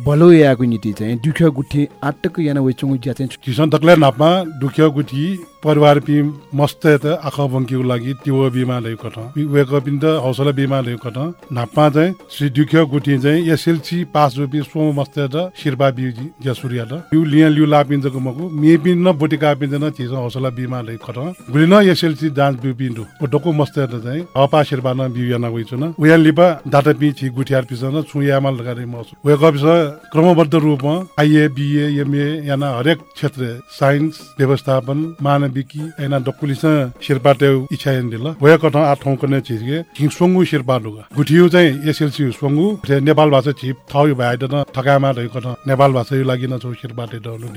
भलो यागु नीति चाहिँ दुख्या गुठी आटक याना वेचुङ ज्या चाहिँ किसन तकले नापमा दुख्या गुठी परिवार पि मस्त त आख बङ्कीको लागि त्यो बिमा लै कठ वेक पिन त हौसला बिमा लै कठ नापमा चाहिँ श्री दुख्य गुठी चाहिँ एसएलसी पास रुपि सो मस्त त शिरबा बि जसुरिया त यु लिया लिउ ला पिन जको मको मे पिन न बोटी का पिन न चिज हौसला बिमा लै कठ गुली न एसएलसी जाँच बि पिन दु ओ डको मस्त त चाहिँ अपा शिरबा न बि याना गइछु न उया लिपा डाटा पि छि गुठियार पिस न छु यामा लगारे म वेक पिस क्रमबद्ध रूपमा आइए बिए एमए याना हरेक क्षेत्र साइन्स व्यवस्थापन मानविकी ऐना डकुलिस शेर्पाटे इच्छा दिल। वया कठ आठौँ कने चिज के हिङसोङ्गु शेर्पा लुगा गुठियो चाहिँ एसएलसी सोङ्गु नेपाल भाषा छिप थाउ भाइ न ठकामा रहि कठ नेपाल भाषा यो लागि न छौ शेर्पाटे डनु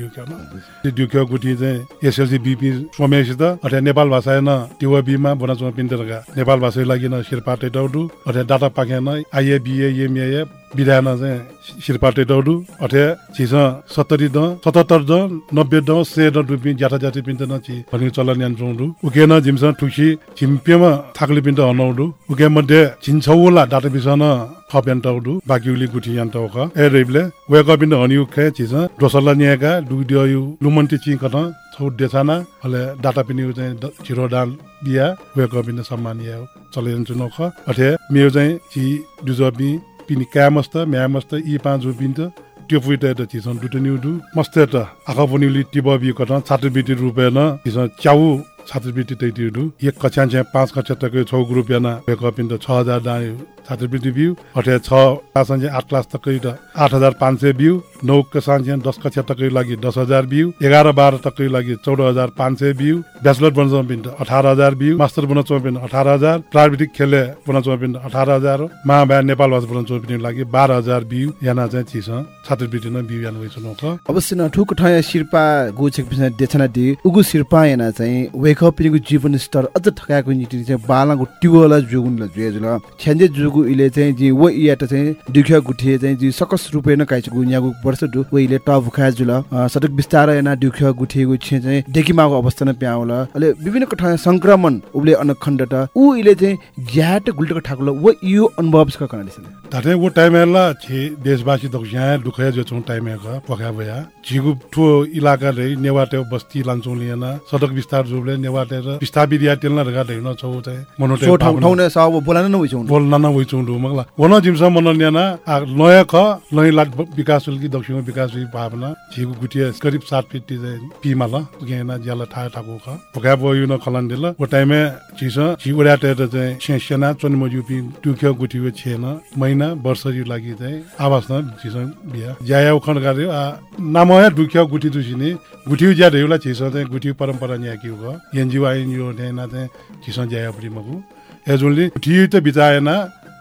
दिउ क्या गुठी चाहिँ एसएलसी बिपी सोमेसित अथे नेपाल भाषा न त्यो बिमा बना चो पिन्देरगा नेपाल भाषा यो लागि न शेर्पाटे डौडु अथे डाटा पाके न आइए बिए एमए विधान चाहिँ शिर्पा टेटौडु अठे छिस सत्तरी द सतहत्तर द नब्बे द से द रुपि ज्याठा ज्याठी पिन्त न छि भन्ने चलन यान जोडु उके न जिमस ठुसी छिम्पेमा थाकले पिन्त हनौडु। उके मध्ये छिन्छौला डाटा बिसन खप्यान टाउडु बाकिउली गुठी यान टाउका ए रेबले वेक द हनी उखे छिस। दोसला न्याका दुदियो यु लुमन्ती छि कथ छौ डाटा पिनि चाहिँ छिरो डाल बिया वेक अप सम्मान या चलेन चुनोख अठे मेरो चाहिँ छि दुजबी पिनि क्या मस्त म्या मस्त यी पाँच पिन्त त्यो पुइट त चिसन दुटो न्युडु मस्त त आखा पनि टिब बि कट छात्रवृत्ति रुपैयाँ चिस च्याउ छात्रवृत्ति तैतिडु एक कक्षा पाँच कक्षा तक छौ रुपियाँ एक पिन त छ हजार डा छात्रवृत्ति बिउ अठे छ क्लास आठ क्लास तक आठ हजार पाँच सय बिउ नौ कक्षा दस कक्षा तक लागि दस हजार बिउ एघार बाह्र तक लागि चौध हजार पाँच सय बिउ ब्याचलर बन्न पिन त अठार हजार बिउ मास्टर बन्न चौपिन अठार हजार प्राविधिक खेले बन्न चौपिन अठार हजार महाभ्या नेपाल भाषा बन्न चौपिन लागि बाह्र हजार बिउ याना चाहिँ चिस छात्रवृत्ति न बिउ वइसनु छ अवश्य न ठुक ठय शिर्पा गो छेक पिछा देछना दि उगु शिर्पा याना चाहिँ पिनिगु जीवन स्तर अझ ठकाको नीति चाहिँ बालाको ट्युबला जुगुन ल जुए जुल छ्यान्जे जुगु इले चाहिँ जी व इया त चाहिँ दुख्या गुठिए चाहिँ जी सकस रुपे न काइचगु न्यागु वर्ष दु व इले टप खा जुल अ, सटक बिस्तार याना दुख्या गुठिएको छे चाहिँ देखिमाको अवस्था न प्याउल। अले विभिन्न कठा संक्रमण उले अनखण्ड त उ इले चाहिँ ज्याट गुल्टको ठाकुल व यो अनुभव ska कनालिसन धाटे वो टाइम हेर्ला छि देशवासी त यहाँ दुखया जो छौँ टाइम हेर्का पखा भया। झिगु ठो इलाका रे नेवाटे बस्ती लान्छौँ लिएन सडक विस्तार जुबले नेवाटे र विस्थापित या तेलना रगा दैन छौ चाहिँ मनोटे ठाउँ ठाउँ सब बोलान न उइचौ बोल नाना वइचौँ डु मगला वन जिमसा मन न्याना आ नयाँ ख लय लाट विकास उल्की दक्षिण विकास भावना झिगु गुटिया करिब सात फिट पिमा ल गेना ज्याला ठा ठाको ख। पखा भयो न खलन दिल वो टाइमे छि उडाटे त चाहिँ सेना चन्म जुपी टुक्यो गुटियो छेन महिना वर्षरी लागि चाहिँ आवास न छिस बिया। ज्याया उखन गर्यो नामया दुख्यो गुटी दुसिने गुटियो ज्या रेउला छिस चाहिँ गुटियो परम्परा न्याकी हो एनजिओ आइएनजिओ नेना चाहिँ छिस ज्याया पुरी मगु। एजुली ठीक त बिताएन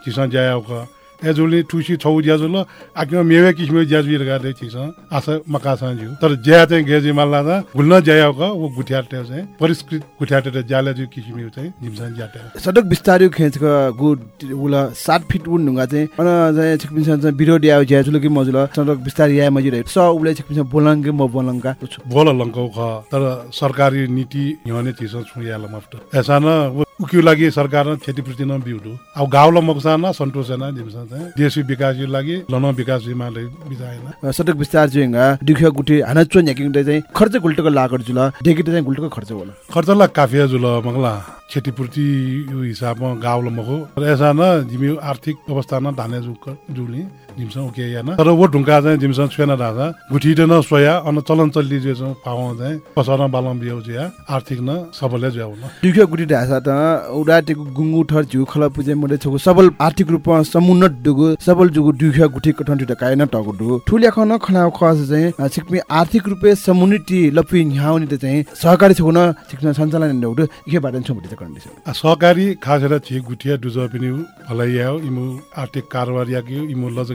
चिसा जाया का एजुली ठुसी छौ ज्याजु ल आकिमा मेवे किसिमे ज्याजु गादे चिसा आसा मका जु तर ज्या चाहिँ गेजी माल्ला दा गुल्न जाया का वो गुठ्याटे चाहिँ परिष्कृत गुठ्याटे ज्याले जु किसिमे चाहिँ जिमसा ज्याटे सडक बिस्तारै खेचको गु उला सात फिट उन ढुङ्गा चाहिँ अन चाहिँ छिकपिन्छ चाहिँ बिरोड या ज्या जुल कि मजुल सडक बिस्तारै या मजिरहे स उले छिकपिन्छ बोलाङ कि म बोलाङका बोल लङ्कौ ख तर सरकारी नीति हिँड्ने चिसो छु याला मफ्ट ऐसा न उक्यु लागि सरकार न क्षतिपूर्ति न बिउडु अब गाउँला मकसा न सन्तोष न जिमसा चाहिँ देशी विकास लागि लन विकास जिमाले बिताएन सडक बिस्तार जुइङ्गा दुख्या गुठी हाना चोन याकिङ चाहिँ खर्च गुल्टको लागत जुल डेकिट चाहिँ गुल्टको खर्च होला। खर्चला काफिया जुल मगला। क्षतिपूर्ति यो हिसाबमा गाउँला र ऐसा न जिमी आर्थिक अवस्था न धाने जुक जुली जिमसा उके या न तर वो ढुङ्गा चाहिँ जिमसा छुएन राजा गुठी न सोया अन चलन चल्ली जो छ पाउ चाहिँ पसर बालम बिउ जिया आर्थिक न सबले ज्याउ न दुख्या गुठी ढासा त उडाटेको गुङ्गु ठर झिउ खला पुजे मले छको सबल आर्थिक रूपमा समुन्नत डुगु सबल जुगु दुख्या गुठी कठन टिटा काइन टगु दु ठुल्या खन खना खस चाहिँ छिकपि आर्थिक रूपे समुन्नति लपि न्याउनि त चाहिँ सहकारी छको न छिकन सञ्चालन डौडु इखे बाटन छु भति कन्डिसन आ, सहकारी खासेर छि गुठिया दुज पनि भलाइया इमु आर्थिक कारोबार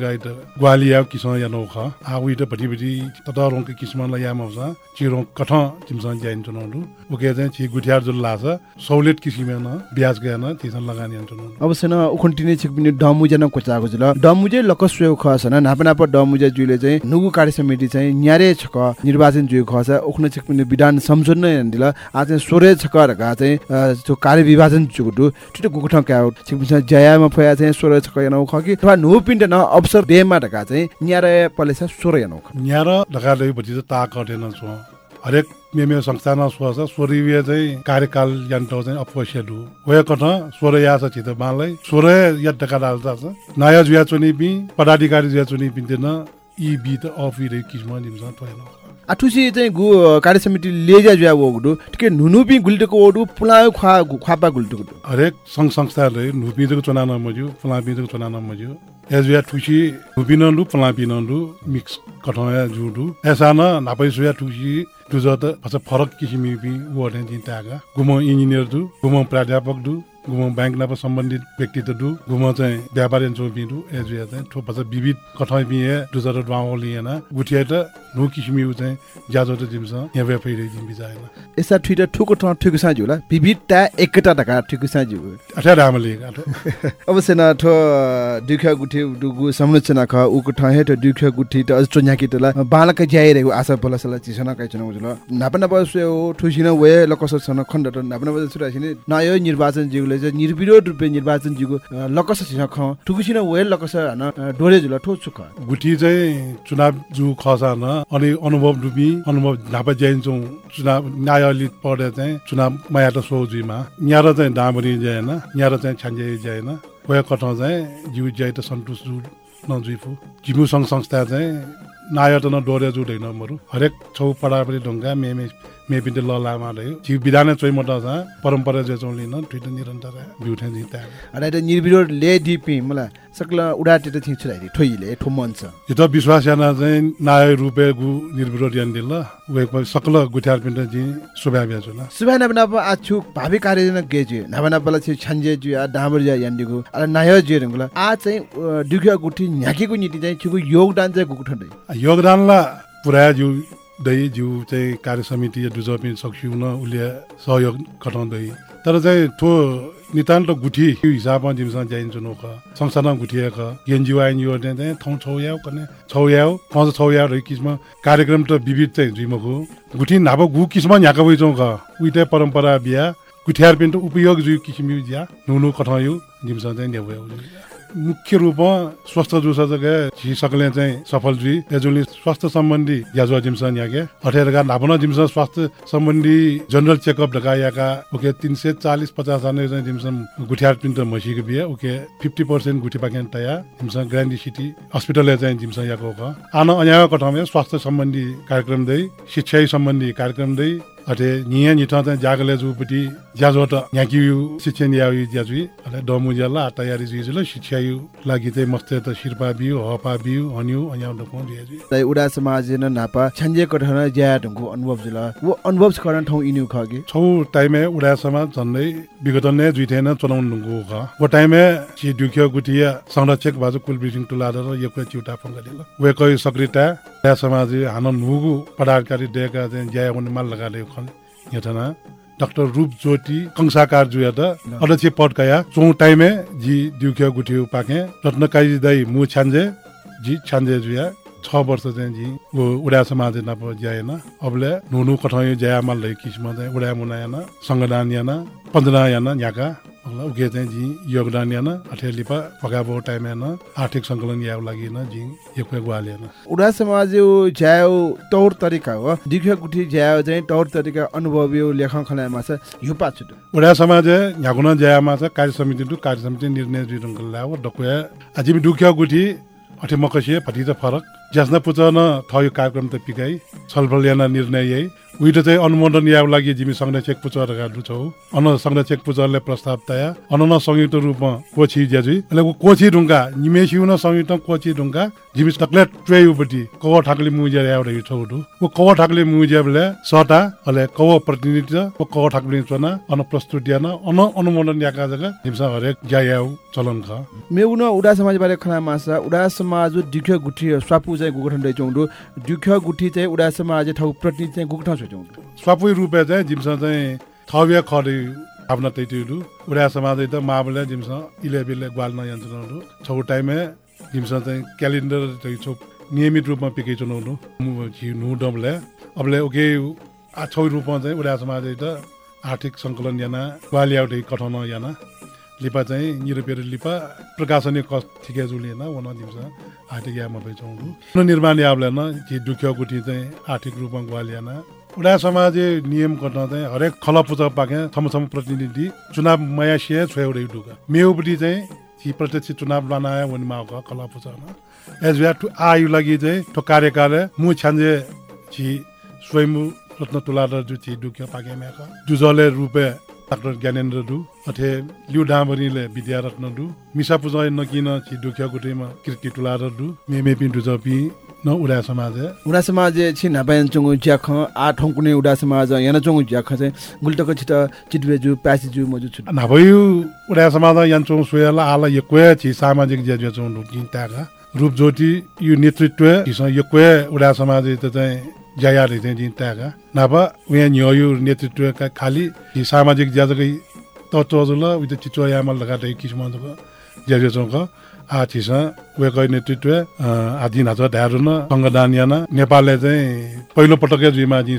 लजगाई त ग्वालिया किसम या नौ ख उइ त भटी भटी तत रङको किस्म ल या मौसा चिरो कठ चिमसा जाइन चुनाउ उके चाहिँ छि गुठिया जुल लाछ सहुलियत किसिमे न ब्याज गएन तिसन लगानी चुनाउ अवश्य न उखन्टिने छिकपिने डमुजे न कोचाको जुल डमुजे लकस्वे खस न नापा नापा डमुजे जुले चाहिँ नुगु कार्य समिति चाहिँ न्यारे छक निर्वाचन जुइ खस उखन छिकपिने विधान संशोधन दिल आ चाहिँ सोरे छक रका चाहिँ त्यो कार्य विभाजन जुगु ठिटो गुगुठ क्या छिकपिने जयामा फया चाहिँ सोरे छक यानो खकि नु पिण्ड न अवसर देमा ढका चाहिँ न्यारे पलेसा सोरे यानो न्यार ढकाले भटी चाहिँ ता कटेन छ हरेक मेमे संस्थान छ स्वरीय चाहिँ कार्यकाल यन्त्र चाहिँ अपवश्य डु वय कठ स्वर या छ छित मालै स्वर या ढका डाल्छ नयाँ जुया चुनी पि पदाधिकारी जुया चुनी पिन्दैन यी बी त अफ किस्म टोएन आठुसी चाहिँ गु कार्य समिति लेजा जुया वगुडु ठिकै नुनु पि गुल्टेको ओडु पुलायो ख्वा ख्वापा गुल्टेको हरेक सङ्घ संस्थाहरूले नुपिँदोको चुना नमज्यो फलापिँदोको चुना नमज्यो एजुया ठुसी नुपिनलु फलापिनलु मिक्स कठया जुडु ऐसा न नापै सुया ठुसी तुझ त फरक किसिमी वडे जितागा गुम इन्जिनियर दु गुम प्राध्यापक दु गुम ब्याङ्क नाप सम्बन्धित व्यक्ति त दु गुम चाहिँ व्यापारी चो बिदु एजुया चाहिँ ठो फस विविध कठै बिहे दुजर ड्वाउ लिएन। गुठिया त नु किसिमी उ चाहिँ ज्याजो त जिमस यहाँ वे फैरे जिम बिजाएन यसा ठुइटा ठुको ठाउँ ठुको साँझ होला विविधता एकता ढका ठुको साँझ हो अठा रामले गाठो अवश्य न ठो दुख्या गुठी दुगु संरचना ख उको ठाउँ हे त गुठी त अझ न्याकी तला बालक ज्याइ रहेको आशा बोला सला चिसन काइ चन उजुल। नापा नापा ठुसिन वे लकस सन खण्ड त नापा नापा सुरा छिने नयो निर्वाचन जिउले चाहिँ निर्विरोध रूपे निर्वाचन जिगु लकस छिन ख ठुकुसिन वे लकस हन डोरे जुल ठो सुख। गुठी चाहिँ चुनाव जु खसा न अनि अनुभव डुबी अनुभव नापा ज्याइन्छौँ चुनाव न्यायले पढे चाहिँ चुनाव माया त सोजुमा यहाँ र चाहिँ डाँबरी जाएन यहाँ र चाहिँ छान्जे जाएन वे कठ चाहिँ जिउ ज्याइ त सन्तुष्ट नजुइफु जिमु सङ्घ संस्था चाहिँ नाय त न डोरे जुडैन मरु हरेक छौ पडापडी ढुङ्गा मे मे मे पिन्टे ल लामा रह्यो जिउ बिदाने चोइ मोटा छ परम्परा जे चौँ लिन ट्विट निरन्तर बिउठे जिता त निर्विरोध ले दिपि मलाई सकल उडाटे त थिङ छुराइ ठोइले ठो मन छ। यो त विश्वास याना चाहिँ नाय रुपे गु निर्विरोध यान दिल वे सकल गुठ्यार पिन्टे जि सुभा ब्या जुल सुभा नब नब आछु भावी कार्यजना गेजु नब नब ला छि छन्जे जु आ डामर जा यान्दिगु अरे नाय जे रंगला आ चाहिँ दुख्या गुठी न्याकेको नीति चाहिँ छुको योगदान चाहिँ गुठन्दै योगदानला पुरा जु जिउ चाहिँ कार्य समिति दुज पनि सक्छु उसले सहयोग घटाउँदै तर चाहिँ ठो नितान्त गुठी हिसाबमा जिमसँग जाइन्छ नोख। संस्थानमा गुठिएक एनजिओ आइनजिओ चाहिँ ठाउँ छौयाउ कने छौयाउ पाँच छौयाउ रही किसिम कार्यक्रम त विविध चाहिँ जुइमको गुठी नाप गु किसिम न्याक वइचौँ ख। उइटे परम्परा बिहा गुठियार पनि त उपयोग जुइ किसिम ज्या नुनु कठायु जिमसँग चाहिँ मुख्य रूपमा स्वस्थ जुसा जग्गा झी सकले चाहिँ सफल जुई एजुली स्वास्थ्य सम्बन्धी याजुवा जिमसन याके अठेरका नापन जिमसन स्वास्थ्य सम्बन्धी जनरल चेकअप ढकायाका ओके तिन सय चालिस पचास जना चाहिँ जिमसन गुठियार पिन्ट मसीको बिहे ओके फिफ्टी पर्सेन्ट गुठी पाकेन तया जिमसन ग्रान्डी सिटी हस्पिटलले चाहिँ जिमसन याको आन अन्यायको ठाउँमा स्वास्थ्य सम्बन्धी कार्यक्रम दै शिक्षा सम्बन्धी कार्यक्रम दै अटे निया निठा चाहिँ जागले जुपटी ज्याजो त याकि शिक्षा नियाउ ज्याजुई अले डमु ज्याला तयारी जुइजुल शिक्षा यु लागि चाहिँ मस्ते त शिरपा बिउ हपा बिउ हन्यु अन्याउ डको ज्याजुई तै उडा समाज न नापा छन्जे कठन ज्या ढंगु अनुभव जुल। वो अनुभव कारण ठाउँ इनु खगे। छौ टाइमे उडा समाज झन्डै विगत नै जुइथेन चलाउन ढुङ्गु ख। वो टाइमे छि दुख्यो गुटिया संरक्षक बाजु कुल बिसिङ टुलादर यको चिउटा फंगदिल वे कै सक्रिता उडा समाज हान नुगु पदाधिकारी डेका चाहिँ ज्या हुने माल लगाले यथना। डाक्टर रूप ज्योति कंसाकार जुया त अध्यक्ष पटकाया चौ टाइमे जी दुख्यो गुठियो पाके रत्नकाई दाई मु छान्जे। जी छान्जे जुया। छ वर्ष चाहिँ जी ऊ उडा समाज नाप ज्याएन। अबले नुनु कठायो ज्या माल लै किसिम चाहिँ उडा मुना याना संगदान याना पन्जना याना न्याका उके चाहिँ जी योगदान याना अठे लिपा पकाबो टाइम याना आर्थिक सङ्कलन याउ लागि न जी एक ग्वाल याना। उडा समाज ज्याओ तौर तरिका हो दिख्या गुठी ज्याओ चाहिँ तौर तरिका अनुभव यो लेखन खलामा छ यो पाछु उडा समाज यागुन ज्यामा छ कार्य समिति दु कार्य समिति निर्णय जुइरङ्ग लाव डकुया अझै दुख्या गुठी अठे मकसिए फटी त फरक। ज्यास्न पुचन थयो कार्यक्रम त पिकाइ छलफल याना निर्णय यही उहिटो चाहिँ अनुमोदन याव लागि जिमी सङ्ग्रह चेक पुचर गर्नु लुछौ अन संरक्षक पुचरले प्रस्ताव तया। अनन संयुक्त रूपमा कोची ज्याजु अहिले कोची ढुङ्गा हुन संयुक्त कोची ढुङ्गा जिमी चकलेट ट्रेयुपट्टि कव ठाकले मुजेर एउटा उठु ऊ कव ठाकले मुजेबले सटा अहिले कव प्रतिनिधित्व कव ठाकले चना अन प्रस्तुत यान अन अनुमोदन याका जग्गा जिमसँग हरेक ज्यायाउ चलन ख। मेउन उडा समाज बारे खना मासा उडा समाज दुख्य गुठी स्वापु चाहिँ गुगठन दै उठु दुख्य गुठी चाहिँ उडा समाज ठाउँ प्रतिनिधि चाहिँ गुगठन चौडु स्वापु रुपे चाहिँ जिमसा चाहिँ थव्य खडे भावना तैतिलु उडा समाज त माबले जिमसा इले बिले ग्वाल्न यन्त्रहरू छौ टाइमे जिमसा चाहिँ क्यालेन्डर छौ नियमित रूपमा पिकै चुनाउनु नु डमले अबले ओके छौ रूपमा चाहिँ उडा समाज त आर्थिक सङ्कलन याना ग्वालियाउटे कठाउन याना लिपा चाहिँ निरुपेर लिपा प्रकाशनीय कस ठिकै जुलिएन वन दिन्छ आर्थिक यामा भइचौँ निर्माण याबले न कि दुख्यो गुठी चाहिँ आर्थिक रूपमा ग्वालियाना उडा समाज नियम गर्न चाहिँ हरेक खल पुजा पाके थमथम प्रतिनिधि चुनाव मया सिया छोएउडै डुगा मेउपट्टि चाहिँ ती प्रत्यक्ष चुनाव बनायो भने माउका कला पुजा एज टु आयु लागि चाहिँ ठो कार्यकाल मु छ्यान्जे छि स्वयं रत्न तुलादर जु छि डुक्यो पाके म्याका। जुजले रूपे डाक्टर ज्ञानेन्द्र डु अथे लिउ विद्या रत्न डु मिसा पुजा नकिन छि डुख्या गुटेमा किर्की तुलादर डु न उडा समाज उडा समाज छि नापायन चंगु ज्याख आ ठंकुने उडा समाज याना चंगु ज्याख चाहिँ गुल्टक छिट चिटवेजु प्यासिजु मजु छु नाभयु उडा समाज यान चंगु सोयाला आला यक्वे छि सामाजिक ज्या ज्या चंगु चिन्ताका रूपज्योति यो नेतृत्व यो कोही उडा समाज त चाहिँ जाया चाहिँ जिन त्यागा नापा उया न्यो यो नेतृत्व खाली सामाजिक ज्याजकै तत्व जुल उयो चिचो यामल लगा दे किसिम ज्याजो चौक आ छिस उयो गए नेतृत्व आदि नाच ढ्यारो न सङ्गदान याना। नेपालले चाहिँ पहिलो पटकै जुइमा जी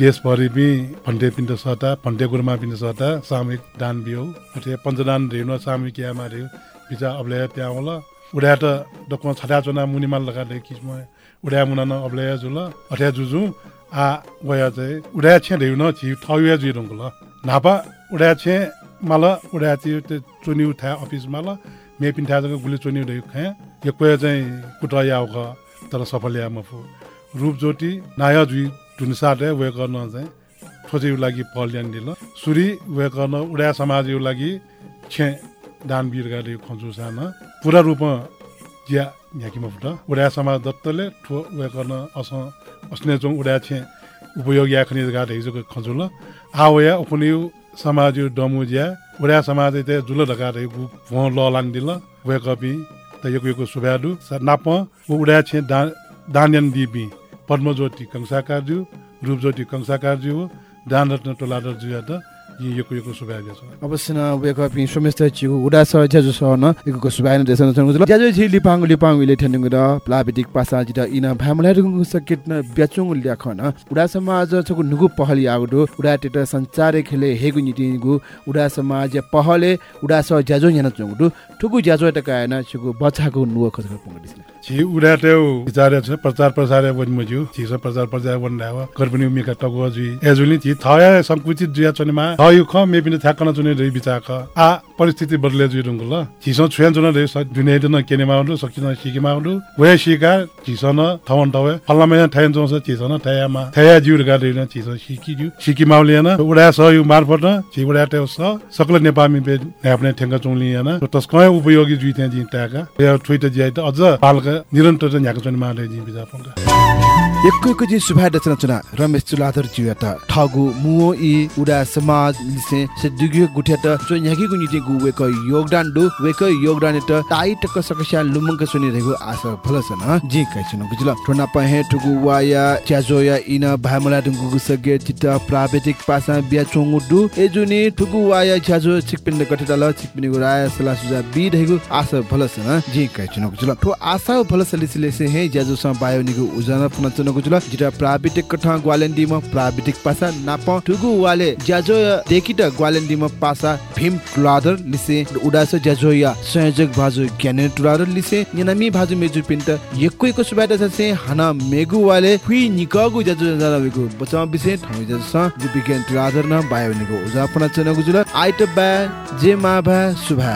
देशभरि पनि फन्टे सता फन्टे गुरुमा पिण्ड सता सामूहिक दान अथे पञ्चदान रेनु सामूहिक यामा रेउ बिचा अब्ले त्यहाँ होला। उडा त डकुमा छटा चुना मुनिमाल लगा दे किसिम उडा मुना न अब्ले जुल। अठ्या जुजु आ गया चाहिँ उडा छे रेउ न छि थौया जुइ रंग ल नापा उडा छे माल उडा चाहिँ चुनि उठा अफिसमा ल मे पिन्ठा जग गुली चुनि खाए यो कोही चाहिँ कुटा ख तर सफल या मफु रूपज्योति नाया जुइ टुनसा दे वे गर्न चाहिँ ठोचे लागि फल ल्यान दिल सुरी वे गर्न उडा समाज यो लागि छे दान बिरगा रे खन्जु सान पुरा रूपमा ज्या न्याकिमा फुट उडा समाज दत्तले ठो वे गर्न अस अस्ने जों उडा छे उपयोग या खनि गा रे जो खन्जु ल आवया उपनि समाज यो डमु ज्या उडा समाज ते ढका रे गु भ ल लान दिल वे त यो यो सुब्याडु नाप उडा छे दान्यन दिबी पद्मज्योति कंसाकारज्यू रूपज्योति कंसाकारज्यू दान रत्न टोलाडर जुया त यी यो यो सुब्या छ अवश्य न वेक अप सोमेस्टर चिगु उडा स ज्याजु स न इको सुबाइन देसन सन गुजल ज्याजु छि लिपाङ लिपाङ विले ठेन्नुङ र प्लाबिटिक पासा जिता इन भामला रुङ सकेट न ब्याचुङ ल्याख न उडा समाज छगु नुगु पहल यागु उडा टेट संचारे खेले हेगु निटिगु उडा समाज पहले उडा स ज्याजु याना चुङु ठुगु ज्याजु त कायना छगु बचागु नुव खस पुङ छि उडा टेउ विचार छ प्रचार प्रसार वन मजु छि। प्रचार प्रचार वन ल्याव करपनि मिका टगु जु एजुली छि थया संकुचित जुया थयु ख मे पनि थाकन चुने रे बिचाक आ परिस्थिति बदले जु रुङ ल छिस छुयान चुन रे दुने न केने माउलु सकिन सिकि माउलु वे सिका छिसन थवन तवे फल्लामे थायन जोस छिसन थयामा थया जुर गा रे छिस सिकि जु सिकि माउले न उडा सहयोग मार्फत छि उडा टेउ स सकल नेपाली बे आफ्ने ठेंगा चुङली न तस्कय उपयोगी जुइ त्यहाँ जि ताका या ट्विट जिया त अझ पालका निरन्तर यहाँको चाहिँ माले जी बिजा पंगा एकको जी सुभाय दचना चुना रमेश चुलाधर जियात ठगु मुओ इ उडा समाज लिसे से दुग्यो गुठ्यात जो यहाँकी गु निति गु वेक योगदान दु वेक योगदान त ताइ टक सकस्या लुमंग सुनि रेगु आशा भलस न जी कैछन गुजल। ठोना पहे ठगु वाया च्याजोया इन भामला दुगु गुसगे चिता प्राविधिक पासा बिया चोंगु दु। एजुनी ठगु वाया च्याजो छिकपिन गठितल छिकपिन गु राय सला सुजा बि रेगु आशा भलस न जी कैछन गुजल। ठो आशा भलस लिसिले से हे ज्याजो स बायो निगु उजना फनचन गुजुल। जिटा प्राविधिक कठा ग्वालेन्डी म प्राविधिक पासा नाप। ठुगु वाले ज्याजो देखिट ग्वालेन्डी म पासा भीम टुलादर लिसे उडास ज्याजो या संयोजक भाजु ज्ञाने टुलादर लिसे निनामी भाजु मेजु पिन्त यक्को यक्को सुबाइदा छसे हना मेगु वाले हुइ निकगु ज्याजो जाना बेगु बचा बिसे ठमै ज्याजो स जु बिज्ञान टुलादर न बायो निगु उजा फनचन गुजुल आइट बा जे मा भा सुभा